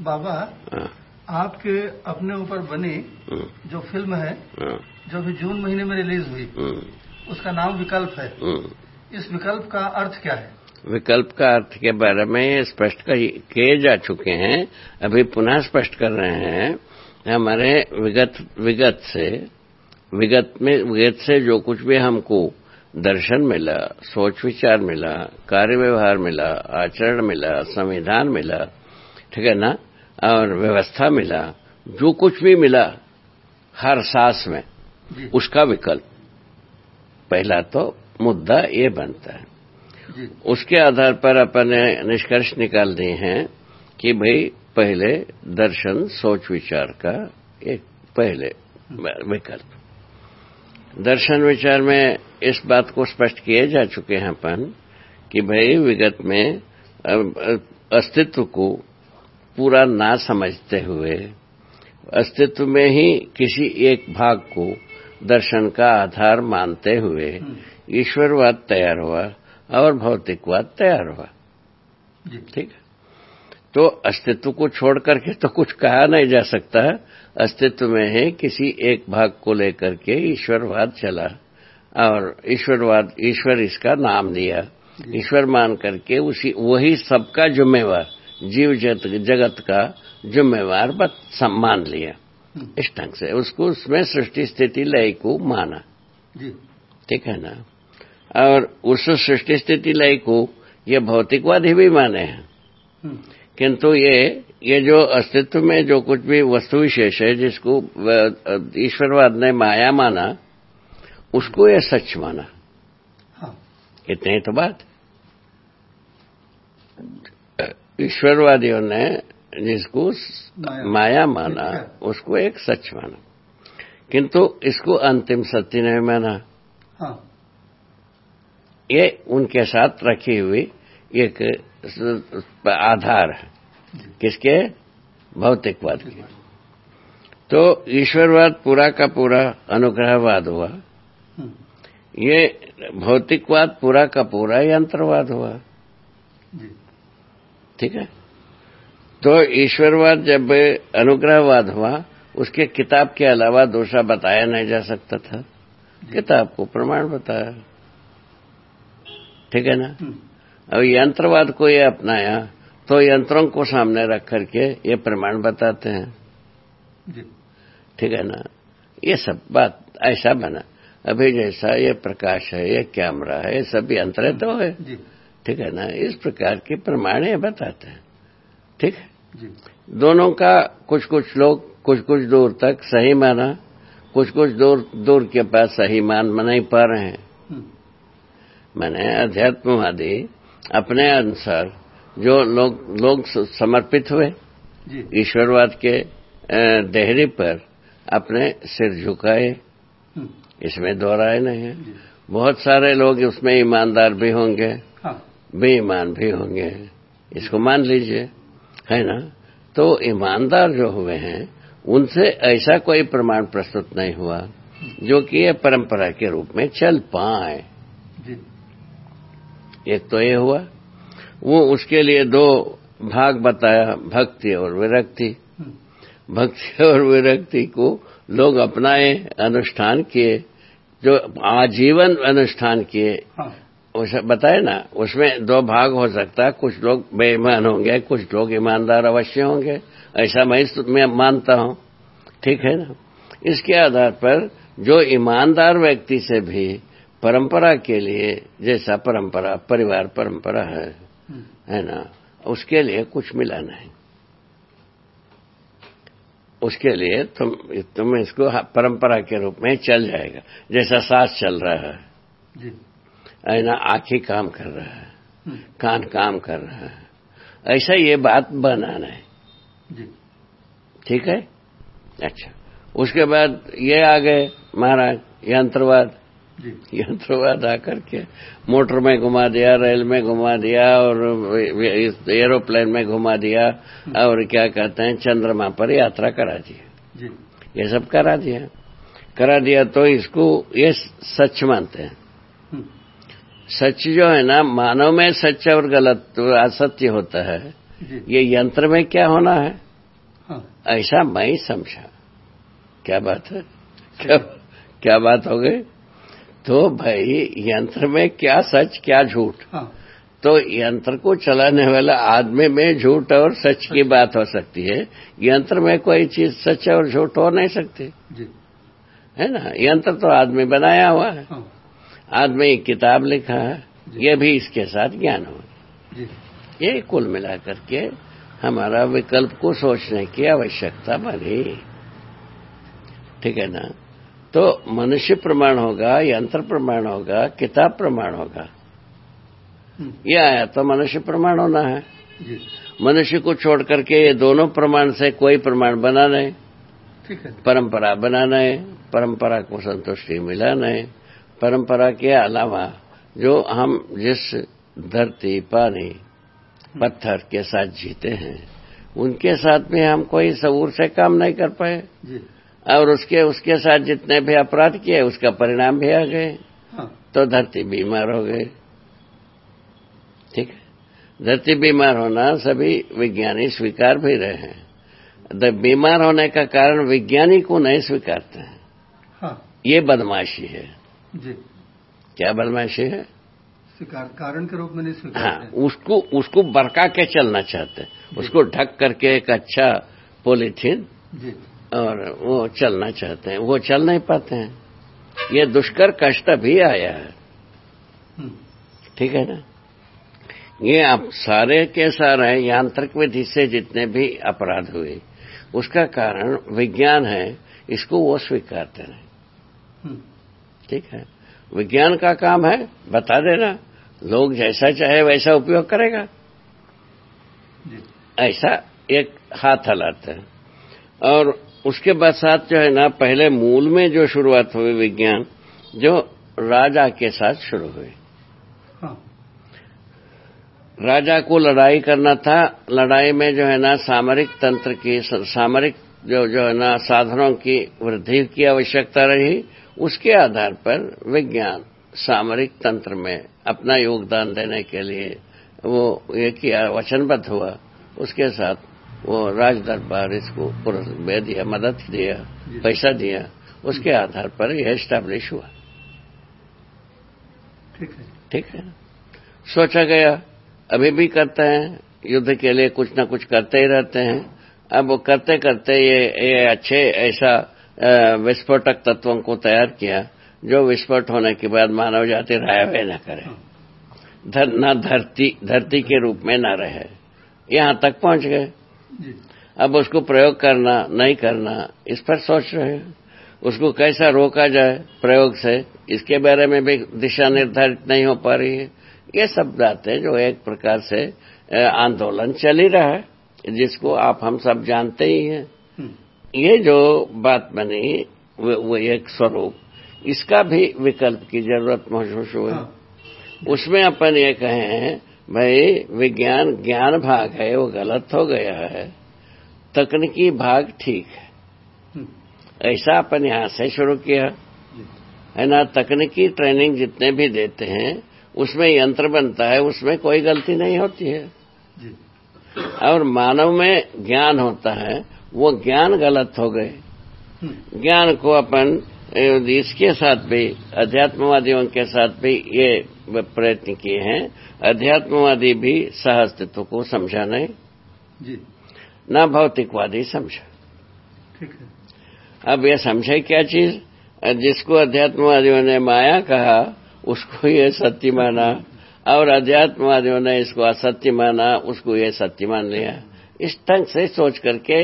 बाबा हाँ, आपके अपने ऊपर बनी हम्म, जो फ़िल्म है हाँ, जो अभी जून महीने में रिलीज़ हुई उसका नाम विकल्प है। इस विकल्प का अर्थ क्या है? विकल्प का अर्थ के बारे में स्पष्ट किए जा चुके हैं अभी पुनः स्पष्ट कर रहे हैं। हमारे विगत विगत से विगत में विगत से जो कुछ भी हमको दर्शन मिला सोच विचार मिला कार्य व्यवहार मिला आचरण मिला संविधान मिला ठीक है ना? और व्यवस्था मिला। जो कुछ भी मिला हर सांस में उसका विकल्प। पहला तो मुद्दा ये बनता है। उसके आधार पर अपन ने निष्कर्ष निकाल दिए हैं कि भाई पहले दर्शन सोच विचार का एक पहले विकल्प। दर्शन विचार में इस बात को स्पष्ट किए जा चुके हैं अपन कि भाई विगत में अस्तित्व को पूरा ना समझते हुए अस्तित्व में ही किसी एक भाग को दर्शन का आधार मानते हुए ईश्वरवाद तैयार हुआ और भौतिकवाद तैयार हुआ। ठीक है? तो अस्तित्व को छोड़ करके तो कुछ कहा नहीं जा सकता। अस्तित्व में है किसी एक भाग को लेकर के ईश्वरवाद चला और ईश्वरवाद ईश्वर इसका नाम दिया। ईश्वर मान करके उसी वही सबका जिम्मेवार। जीव जगत, जगत का जिम्मेवार सम्मान लिया। इस ढंग से उसको उसमें सृष्टि स्थिति लय को माना ठीक है ना? और उस सृष्टि स्थिति लय को ये भौतिकवादी भी माने हैं। हम्म, किंतु ये ये जो अस्तित्व में जो कुछ भी वस्तु विशेष है जिसको ईश्वरवाद ने माया माना उसको ये सच माना। हाँ। इतने तो बात। ईश्वरवादियों ने जिसको माया। माया माना उसको एक सच माना। किंतु इसको अंतिम सत्य नहीं माना। हाँ। ये उनके साथ रखी हुई एक आधार है। किसके? भौतिकवाद के। तो ईश्वरवाद पूरा का पूरा अनुग्रहवाद हुआ। हम्म, ये भौतिकवाद पूरा का पूरा यंत्रवाद हुआ। जी। ठीक है? तो ईश्वरवाद जब अनुग्रहवाद हुआ उसके किताब के अलावा दूसरा बताया नहीं जा सकता था। किताब को प्रमाण बताया। ठीक है ना? हम्म, अब यंत्रवाद को ये अपनाया तो यंत्रों को सामने रख करके ये प्रमाण बताते हैं। ठीक है ना? ये सब बात ऐसा बना। अभी जैसा ये प्रकाश है ये कैमरा है ये सब यंत्र तो है। जी। ठीक है ना? इस प्रकार के प्रमाण बताते हैं। ठीक है? जी। दोनों का कुछ कुछ लोग कुछ कुछ दूर तक सही माना कुछ कुछ दूर दूर के पास सही मान नहीं पा रहे हैं। हम्म, मैंने अध्यात्मवादी अपने अनुसार जो लोग लोग समर्पित हुए ईश्वरवाद के देहरी पर अपने सिर झुकाए हम्म, इसमें दोहराए नहीं है। बहुत सारे लोग उसमें ईमानदार भी होंगे। हाँ। बेईमान भी होंगे। इसको मान लीजिए है ना? तो ईमानदार जो हुए हैं उनसे ऐसा कोई प्रमाण प्रस्तुत नहीं हुआ जो कि ये परंपरा के रूप में चल पाए। एक तो ये हुआ वो उसके लिए दो भाग बताया भक्ति और विरक्ति। हम्म, भक्ति और विरक्ति को लोग अपनाए अनुष्ठान किए जो आजीवन अनुष्ठान किए। हाँ। बताए ना, उसमें दो भाग हो सकता है, कुछ लोग बेईमान होंगे, कुछ लोग ईमानदार अवश्य होंगे, ऐसा मैं मैं मानता हूँ, ठीक है ना? इसके आधार पर जो ईमानदार व्यक्ति से भी परंपरा के लिए, जैसा परंपरा, परिवार परंपरा है है ना, उसके लिए कुछ मिला नहीं। उसके लिए तुम तुम इसको परंपरा के रूप में चल जाएगा, जैसा सास चल रहा है। है ना आँखें काम कर रहा है हम्म, कान काम कर रहा है। ऐसा ये बात बनाना है। ठीक है? अच्छा। उसके बाद ये आ गए महाराज यंत्रवाद। यंत्रवाद आकर के मोटर में घुमा दिया रेल में घुमा दिया और एरोप्लेन में घुमा दिया और क्या कहते हैं चंद्रमा पर यात्रा करा दी। ये सब करा दिया। करा दिया तो इसको ये सच मानते हैं। हम्म, सच जो है ना मानव में सच और गलत तो असत्य होता है। ये यंत्र में क्या होना है? हाँ। ऐसा मैं ही समझा। क्या बात है? क्या क्या बात? हो गई? तो भाई यंत्र में क्या सच क्या झूठ? हाँ। तो यंत्र को चलाने वाला आदमी में झूठ और सच की बात हो सकती है। यंत्र में कोई चीज़ सच और झूठ हो नहीं सकती। जी। है ना? यंत्र तो आदमी बनाया हुआ है। हाँ। आदमी एक किताब लिखा है ये भी इसके साथ ज्ञान हो। ये कुल मिलाकर के हमारा विकल्प को सोचने की आवश्यकता बनी। ठीक है ना? तो मनुष्य प्रमाण होगा यंत्र प्रमाण होगा किताब प्रमाण होगा। हम्म, ये आया तो मनुष्य प्रमाण होना है। मनुष्य को छोड़ करके ये दोनों प्रमाण से कोई प्रमाण बना नहीं। ठीक है। परंपरा बनाना है परंपरा को संतुष्टि मिलाना है परंपरा के अलावा जो हम जिस धरती पानी पत्थर के साथ जीते हैं उनके साथ में हम कोई सबूर से काम नहीं कर पाए। और उसके उसके साथ जितने भी अपराध किए उसका परिणाम भी आ गए। हाँ। तो धरती बीमार हो गई। ठीक है? धरती बीमार होना सभी विज्ञानी स्वीकार भी रहे हैं। बीमार होने का कारण विज्ञानी को नहीं स्वीकारते हैं। हाँ। ये बदमाशी है। जी। क्या बदमाशी है? स्वीकार कारण के रूप में नहीं स्वीकार हाँ उसको उसको बरका के चलना चाहते हैं। उसको ढक करके एक अच्छा पॉलीथीन और वो चलना चाहते हैं। वो चल नहीं पाते हैं। ये दुष्कर कष्ट भी आया है। हम्म, ठीक है ना? ये आप सारे के सारे यांत्रिक विधि से जितने भी अपराध हुए उसका कारण विज्ञान है इसको वो स्वीकारते नहीं हम्म, ठीक है? विज्ञान का काम है बता देना। लोग जैसा चाहे वैसा उपयोग करेगा। ऐसा एक हाथ हलाते है। और उसके बाद साथ जो है ना पहले मूल में जो शुरुआत हुई विज्ञान जो राजा के साथ शुरू हुई। हाँ। राजा को लड़ाई करना था। लड़ाई में जो है ना सामरिक तंत्र की सामरिक जो जो है ना साधनों की वृद्धि की आवश्यकता रही। उसके आधार पर विज्ञान सामरिक तंत्र में अपना योगदान देने के लिए वो ये किया वचनबद्ध हुआ। उसके साथ वो राज दरबार इसको पुरस्कार दिया मदद दिया पैसा दिया। उसके आधार पर यह एस्टैब्लिश हुआ। ठीक है। ठीक है? सोचा गया अभी भी करते हैं युद्ध के लिए कुछ न कुछ करते ही रहते हैं। अब वो करते करते ये ये अच्छे ऐसा विस्फोटक तत्वों को तैयार किया जो विस्फोट होने के बाद मानव जाति रायवे न करे। धर, न धरती धरती के रूप में न रहे। यहाँ तक पहुँच गए। अब उसको प्रयोग करना नहीं करना इस पर सोच रहे हैं। उसको कैसा रोका जाए प्रयोग से इसके बारे में भी दिशा निर्धारित नहीं हो पा रही है। ये सब बातें जो एक प्रकार से आंदोलन चल ही रहा है जिसको आप हम सब जानते ही हैं। हम्म, ये जो बात बनी वो, वो एक स्वरूप इसका भी विकल्प की ज़रूरत महसूस हुई। हाँ। उसमें अपन ये कहें भाई विज्ञान ज्ञान भाग है वो गलत हो गया है तकनीकी भाग ठीक है। हम्म, ऐसा अपन यहाँ से शुरू किया। है ना तकनीकी ट्रेनिंग जितने भी देते हैं उसमें यंत्र बनता है उसमें कोई गलती नहीं होती है। और मानव में ज्ञान होता है वो ज्ञान गलत हो गए। हम्म, ज्ञान को अपन इसके साथ भी अध्यात्मवादियों के साथ भी ये प्रयत्न किए हैं। अध्यात्मवादी भी सहअस्तित्व को समझा नहीं। जी। न भौतिकवादी समझा। ठीक है। अब ये समझे क्या चीज़? जिसको अध्यात्मवादियों ने माया कहा उसको ये सत्य माना। और अध्यात्मवादियों ने इसको असत्य माना उसको ये सत्य मान लिया। इस ढंग से सोच करके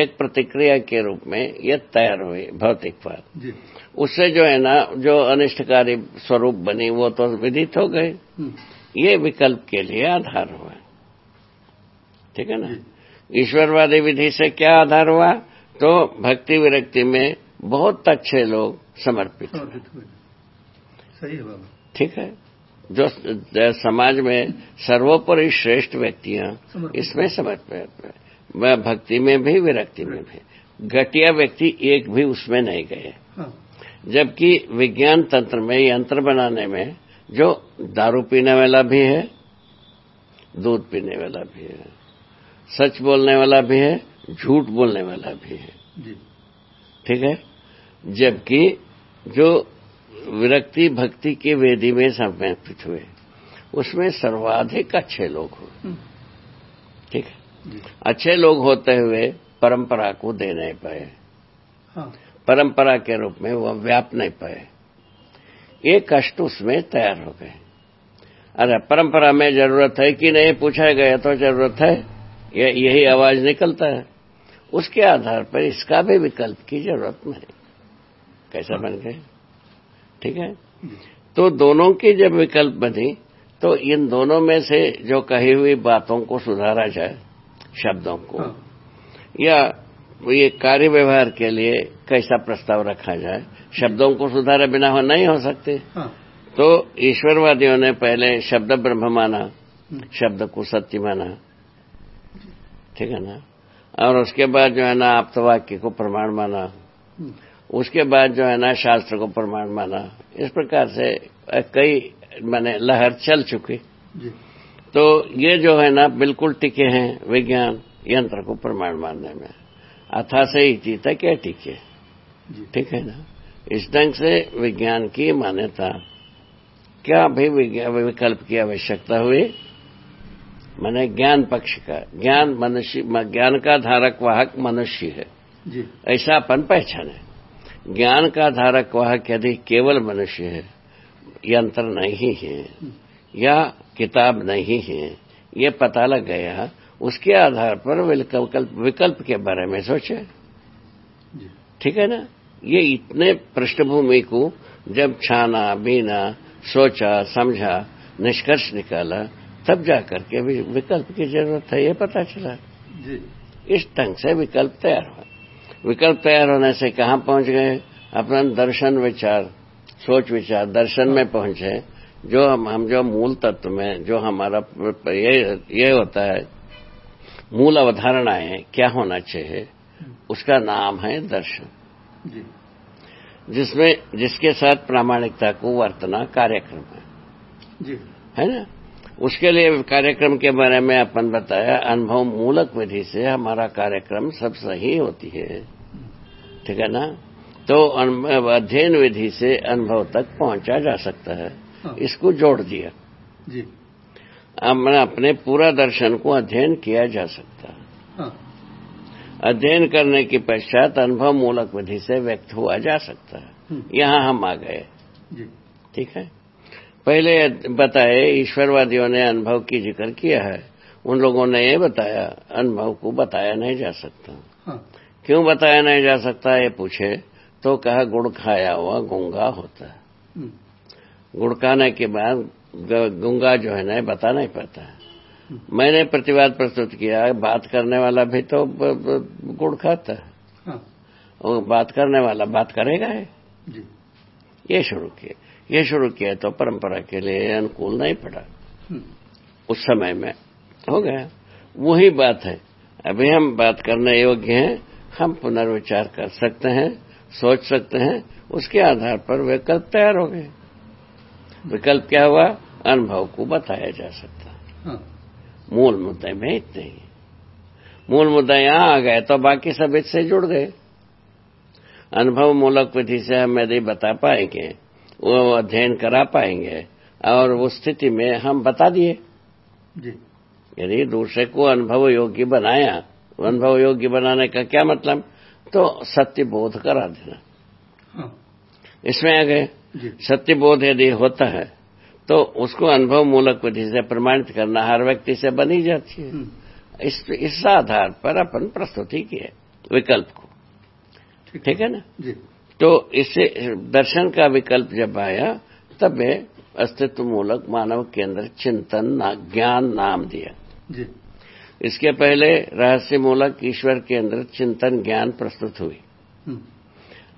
एक प्रतिक्रिया के रूप में ये तैयार हुई भौतिकवाद उससे जो है ना जो अनिष्टकारी स्वरूप बनी वो तो विदित हो गए हम्म, ये विकल्प के लिए आधार हुआ। ठीक है ना? ईश्वरवादी विधि से क्या आधार हुआ? तो भक्ति विरक्ति में बहुत अच्छे लोग समर्पित हुए। है ठीक है? जो समाज में सर्वोपरि श्रेष्ठ व्यक्तियाँ। इसमें समर्पित वह भक्ति में भी विरक्ति में भी। घटिया व्यक्ति एक भी उसमें नहीं गए। हाँ। जबकि विज्ञान तंत्र में यंत्र बनाने में जो दारू पीने वाला भी है दूध पीने वाला भी है सच बोलने वाला भी है झूठ बोलने वाला भी है। ठीक है? जबकि जो विरक्ति भक्ति के वेदी में समर्पित हुए। उसमें सर्वाधिक अच्छे लोग हुए। हम्म, ठीक है? अच्छे लोग होते हुए परंपरा को दे नहीं पाए। हाँ। परंपरा के रूप में वह व्याप नहीं पाए। ये कष्ट उसमें तैयार हो गए। अरे परंपरा में ज़रूरत है कि नहीं पूछा गया तो ज़रूरत है। ये यही आवाज़ निकलता है। उसके आधार पर इसका भी विकल्प की ज़रूरत नहीं। कैसा बन गए ठीक है? तो दोनों की जब विकल्प बनी तो इन दोनों में से जो कही हुई बातों को सुधारा जाए शब्दों को हाँ। या ये कार्य व्यवहार के लिए कैसा प्रस्ताव रखा जाए शब्दों को सुधारे बिना हो नहीं हो सकते। हाँ। तो ईश्वरवादियों ने पहले शब्द ब्रह्म माना हम्म, शब्द को सत्य माना। ठीक है ना? और उसके बाद जो है ना आप्तवाक्य को प्रमाण माना। हम्म, उसके बाद जो है ना शास्त्र को प्रमाण माना। इस प्रकार से कई मैंने लहर चल चुकी। तो ये जो है ना बिल्कुल टिके हैं विज्ञान यंत्र को प्रमाण मानने में। अथा से ही जीता क्या टिके? ठीक है ना? इस ढंग से विज्ञान की मान्यता। क्या भी विकल्प की आवश्यकता हुई? मैंने ज्ञान पक्ष का ज्ञान मनुष्य ज्ञान का धारक वाहक मनुष्य है। जी। ऐसा अपन पहचाने। ज्ञान का धारक वाहक यदि केवल मनुष्य है यंत्र नहीं है या किताब नहीं है ये पता लग गया उसके आधार पर विकल्प विकल्प के बारे में सोचे। ठीक है ना? ये इतने पृष्ठभूमि को जब छाना बीना सोचा समझा निष्कर्ष निकाला तब जाकर के भी विकल्प की ज़रूरत है ये पता चला। जी। इस ढंग से विकल्प तैयार हुआ। विकल्प तैयार होने से कहाँ पहुँच गए? अपना दर्शन विचार सोच विचार दर्शन में पहुँचे जो हम हम जो मूल तत्व में जो हमारा ये ये होता है मूल अवधारणाएँ क्या होना चाहिए? उसका नाम है दर्शन। जिसमें जिसके साथ प्रामाणिकता को वर्तना कार्यक्रम है। जी। है ना? उसके लिए कार्यक्रम के बारे में अपन बताया अनुभव मूलक विधि से हमारा कार्यक्रम सब सही होती है। ठीक है ना? तो अध्ययन विधि से अनुभव तक पहुँचा जा सकता है। हाँ। इसको जोड़ दिया। जी। अपने पूरा दर्शन को अध्ययन किया जा सकता। है। हाँ अध्ययन करने के पश्चात अनुभव मूलक विधि से व्यक्त हुआ जा सकता। है हम्म, यहाँ हम आ गए। ठीक है? पहले बताए ईश्वरवादियों ने अनुभव की ज़िक्र किया है। उन लोगों ने ये बताया अनुभव को बताया नहीं जा सकता। हाँ। क्यों बताया नहीं जा सकता ये पूछे तो कहा गुड़ खाया हुआ गूँगा होता है। हम्म, गुड़ खाने के बाद गूँगा जो है ना बता नहीं पाता है। मैंने प्रतिवाद प्रस्तुत किया बात करने वाला भी तो गुड़ खाता है। हाँ। और बात करने वाला बात करेगा है जी। ये शुरू किए ये शुरू किया तो परंपरा के लिए अनुकूल नहीं पड़ा। हम्म, उस समय में। हो गया। वही बात है। अभी हम बात करने योग्य हैं हम पुनर्विचार कर सकते हैं सोच सकते हैं उसके आधार पर विकल्प तैयार हो गए। विकल्प क्या हुआ? अनुभव को बताया जा सकता। हाँ। मूल मुद्दे में इतने ही। मूल मुद्दा यहाँ आ गए तो बाकी सब इससे जुड़ गए। अनुभव मूलक विधि से हम यदि बता पाएँगे वो अध्ययन करा पाएँगे और उस स्थिति में हम बता दिए। जी। यदि दूसरे को अनुभव योग्य बनाया अनुभव योग्य बनाने का क्या मतलब? तो सत्य बोध करा देना हाँ। इसमें आ गए सत्य बोध यदि होता है तो उसको अनुभव मूलक विधि से प्रमाणित करना हर व्यक्ति से बनी जाती है। हम्म, इस इस आधार पर अपन प्रस्तुति किए विकल्प को। ठीक है ना? जी। तो इससे दर्शन का विकल्प जब आया तब मैं अस्तित्व मूलक मानव केंद्र चिंतन ना, ज्ञान नाम दिया। जी। इसके पहले रहस्य मूलक ईश्वर केंद्र चिंतन ज्ञान प्रस्तुत हुई। हम्म,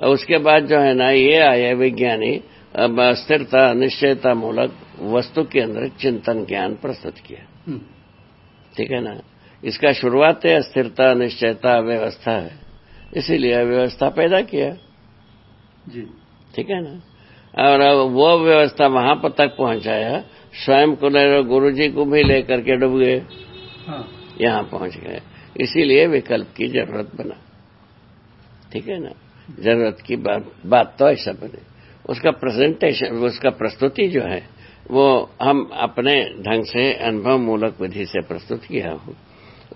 और उसके बाद जो है ना ये आया विज्ञानी अब स्थिरता निश्चयता मूलक वस्तु केंद्र चिंतन ज्ञान प्रस्तुत किया। हम्म, ठीक है ना? इसका शुरुआत है स्थिरता निश्चयता व्यवस्था है। इसीलिए व्यवस्था पैदा किया। जी। ठीक है ना? और अब वो व्यवस्था वहाँ पर तक पहुँचाया। स्वयं को ले गुरु जी को भी लेकर के डूब गए। हाँ। यहाँ पहुँच गए। इसीलिए विकल्प की ज़रूरत बना। ठीक है ना? ज़रूरत की बात बात तो ऐसा बने। उसका प्रेजेंटेशन उसका प्रस्तुति जो है वो हम अपने ढंग से अनुभव मूलक विधि से प्रस्तुत किया हूँ।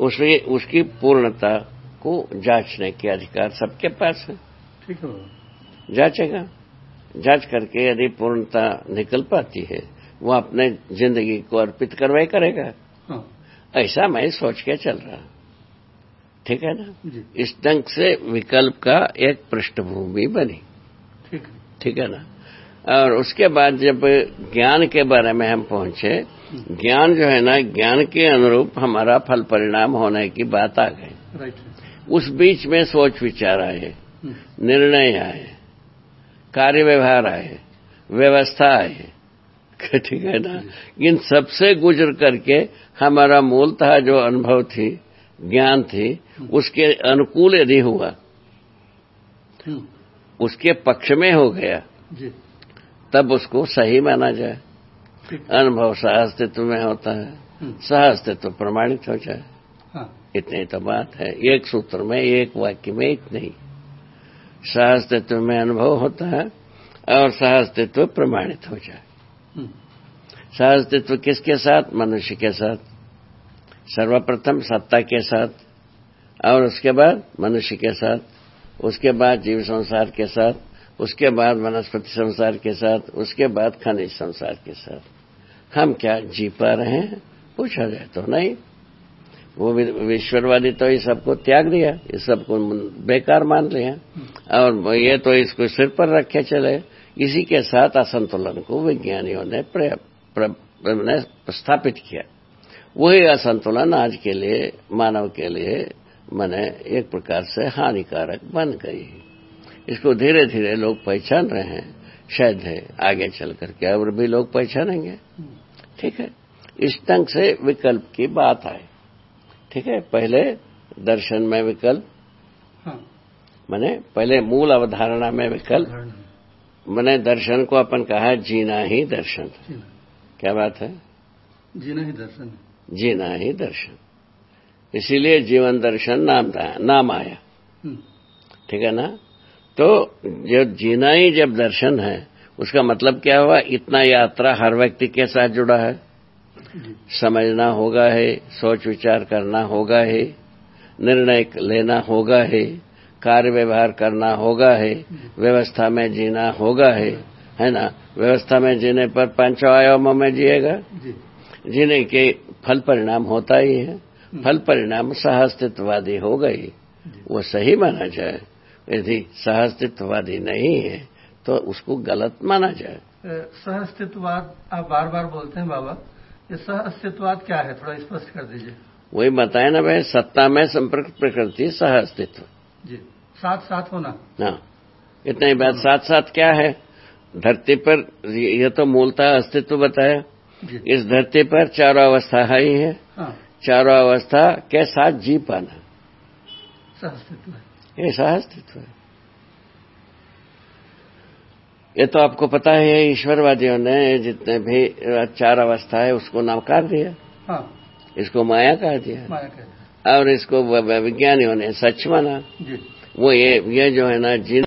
उसकी उसकी पूर्णता को जांचने के अधिकार सबके पास है। ठीक है जांचेगा। जाँच करके यदि पूर्णता निकल पाती है वो अपने ज़िंदगी को अर्पित करवाई करेगा। हाँ। ऐसा मैं सोच के चल रहा ठीक है ना? इस ढंग से विकल्प का एक पृष्ठभूमि बनी। ठीक है। ना? और उसके बाद जब ज्ञान के बारे में हम पहुँचे ज्ञान जो है ना ज्ञान के अनुरूप हमारा फल परिणाम होने की बात आ गई। उस बीच में सोच विचार आए हम्म, निर्णय आए। कार्य व्यवहार आए व्यवस्था आए। ठीक है ना? इन सबसे गुजर करके हमारा मूलतः जो अनुभव थी ज्ञान थी उसके अनुकूल यदि हुआ उसके पक्ष में हो गया तब उसको सही माना जाए। अनुभव सह अस्तित्व में होता है हम्म, सह अस्तित्व प्रमाणित हो जाए। हाँ। इतनी तो बात है एक सूत्र में एक वाक्य में इतने। ही सह अस्तित्व में अनुभव होता है और सह अस्तित्व प्रमाणित हो जाए। हम्म, सह अस्तित्व किसके साथ? मनुष्य के साथ सर्वप्रथम सत्ता के साथ और उसके बाद मनुष्य के साथ उसके बाद जीव संसार के साथ उसके बाद वनस्पति संसार के साथ उसके बाद खनिज संसार के साथ। हम क्या जी पा रहे हैं? पूछा जाए तो नहीं। वो वि- ईश्वरवादी तो इस सबको त्याग दिया इस सबको बेकार मान लिया। और ये तो इसको सिर पर रखे चले। इसी के साथ असंतुलन को विज्ञानियों ने प्र, प्र, प्र, ने स्थापित किया। वही असंतुलन आज के लिए मानव के लिए मैंने एक प्रकार से हानिकारक बन गई इसको धीरे धीरे लोग पहचान रहे हैं। शायद है आगे चल करके और भी लोग पहचानेंगे? ठीक है। इस ढंग से विकल्प की बात आए। ठीक है पहले दर्शन में विकल्प। हाँ। मैंने पहले मूल अवधारणा में विकल्प। मैंने दर्शन को अपन कहा जीना ही दर्शन। जीना। क्या बात है? जीना ही दर्शन। जीना ही दर्शन। इसीलिए जीवन दर्शन नाम था- नाम आया। हम्म, ठीक है ना? तो जब जीना ही जब दर्शन है उसका मतलब क्या हुआ? इतना यात्रा हर व्यक्ति के साथ जुड़ा है। समझना होगा है सोच विचार करना होगा है निर्णय लेना होगा है कार्य व्यवहार करना होगा है व्यवस्था में जीना होगा है है ना? व्यवस्था में जीने पर पाँचों आयामों में जिएगा? जीने के फल परिणाम होता ही है। फल परिणाम सहअस्तित्ववादी हो गई वो सही माना जाए। यदि सहअस्तित्ववादी नहीं है तो उसको गलत माना जाए। सह अस्तित्ववाद आप बार बार बोलते हैं बाबा। सह अस्तित्ववाद क्या है? थोड़ा स्पष्ट कर दीजिए। वही बताए ना भाई सत्ता में संपर्क प्रकृति सह अस्तित्व जी। साथ साथ होना। हाँ इतना ही बात साथ साथ क्या है? धरती पर यह तो मूलतः अस्तित्व बताया। इस धरती पर चारों अवस्था है ही। है। हाँ चारों अवस्था के साथ जी पाना। सह अस्तित्व है। ये सह अस्तित्व है। ये तो आपको पता है ईश्वरवादियों ने जितने भी चार अवस्था है उसको नकार दिया। हाँ। इसको माया कह दिया। माया और इसको विज्ञानियों ने सच माना। वो ये ये जो है ना जिन